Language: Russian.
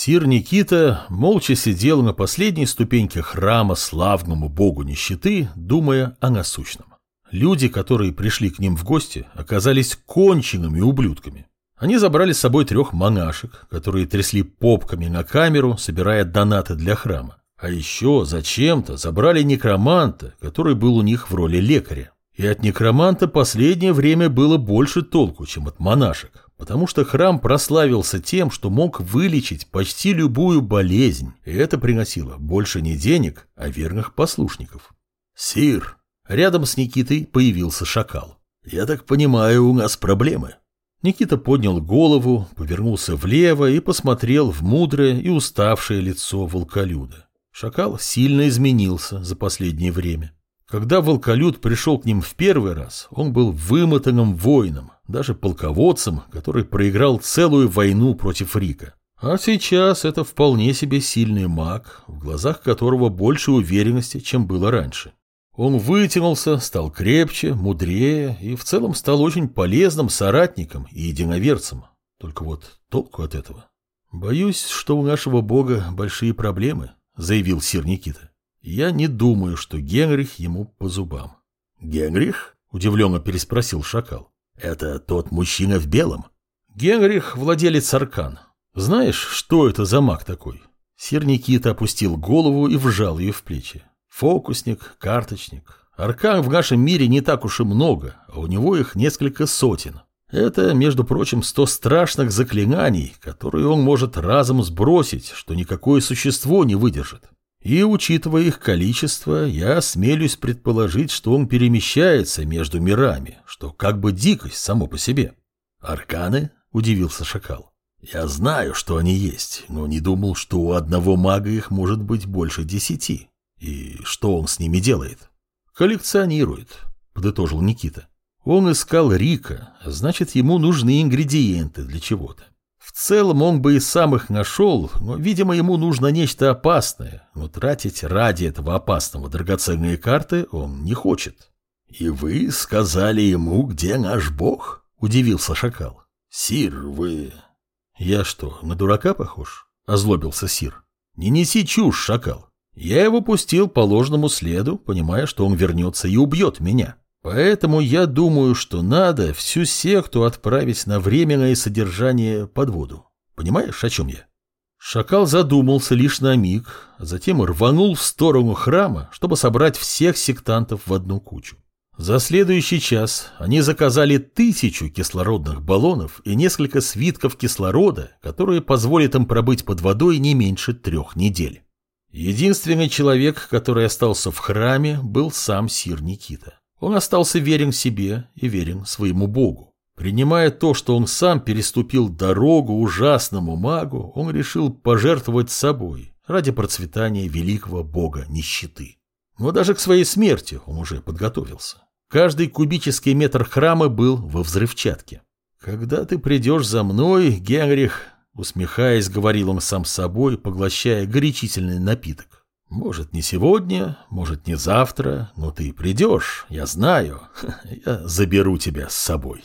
Сир Никита молча сидел на последней ступеньке храма славному богу нищеты, думая о насущном. Люди, которые пришли к ним в гости, оказались конченными ублюдками. Они забрали с собой трех монашек, которые трясли попками на камеру, собирая донаты для храма. А еще зачем-то забрали некроманта, который был у них в роли лекаря. И от некроманта последнее время было больше толку, чем от монашек, потому что храм прославился тем, что мог вылечить почти любую болезнь, и это приносило больше не денег, а верных послушников. «Сир!» Рядом с Никитой появился шакал. «Я так понимаю, у нас проблемы». Никита поднял голову, повернулся влево и посмотрел в мудрое и уставшее лицо волколюда. Шакал сильно изменился за последнее время. Когда волколюд пришел к ним в первый раз, он был вымотанным воином, даже полководцем, который проиграл целую войну против Рика. А сейчас это вполне себе сильный маг, в глазах которого больше уверенности, чем было раньше. Он вытянулся, стал крепче, мудрее и в целом стал очень полезным соратником и единоверцем. Только вот толку от этого. Боюсь, что у нашего бога большие проблемы, заявил сир Никита. Я не думаю, что Генрих ему по зубам. Генрих? Удивленно переспросил шакал. Это тот мужчина в белом? Генрих владелец аркан. Знаешь, что это за маг такой? Сир Никита опустил голову и вжал ее в плечи. Фокусник, карточник. Аркан в нашем мире не так уж и много, а у него их несколько сотен. Это, между прочим, сто страшных заклинаний, которые он может разом сбросить, что никакое существо не выдержит. И, учитывая их количество, я осмелюсь предположить, что он перемещается между мирами, что как бы дикость само по себе. «Арканы?» – удивился шакал. «Я знаю, что они есть, но не думал, что у одного мага их может быть больше десяти. И что он с ними делает?» «Коллекционирует», – подытожил Никита. Он искал Рика, значит, ему нужны ингредиенты для чего-то. В целом он бы и сам их нашел, но, видимо, ему нужно нечто опасное, но тратить ради этого опасного драгоценные карты он не хочет. «И вы сказали ему, где наш бог?» – удивился шакал. «Сир, вы...» «Я что, на дурака похож?» – озлобился Сир. «Не неси чушь, шакал. Я его пустил по ложному следу, понимая, что он вернется и убьет меня. Поэтому я думаю, что надо всю секту отправить на временное содержание под воду. Понимаешь, о чем я? Шакал задумался лишь на миг, а затем рванул в сторону храма, чтобы собрать всех сектантов в одну кучу. За следующий час они заказали тысячу кислородных баллонов и несколько свитков кислорода, которые позволят им пробыть под водой не меньше трех недель. Единственный человек, который остался в храме, был сам Сир Никита. Он остался верен себе и верен своему богу. Принимая то, что он сам переступил дорогу ужасному магу, он решил пожертвовать собой ради процветания великого бога нищеты. Но даже к своей смерти он уже подготовился. Каждый кубический метр храма был во взрывчатке. «Когда ты придешь за мной, Генрих», усмехаясь, говорил он сам собой, поглощая горячительный напиток, может, не сегодня, может, не завтра, но ты придешь, я знаю. Я заберу тебя с собой.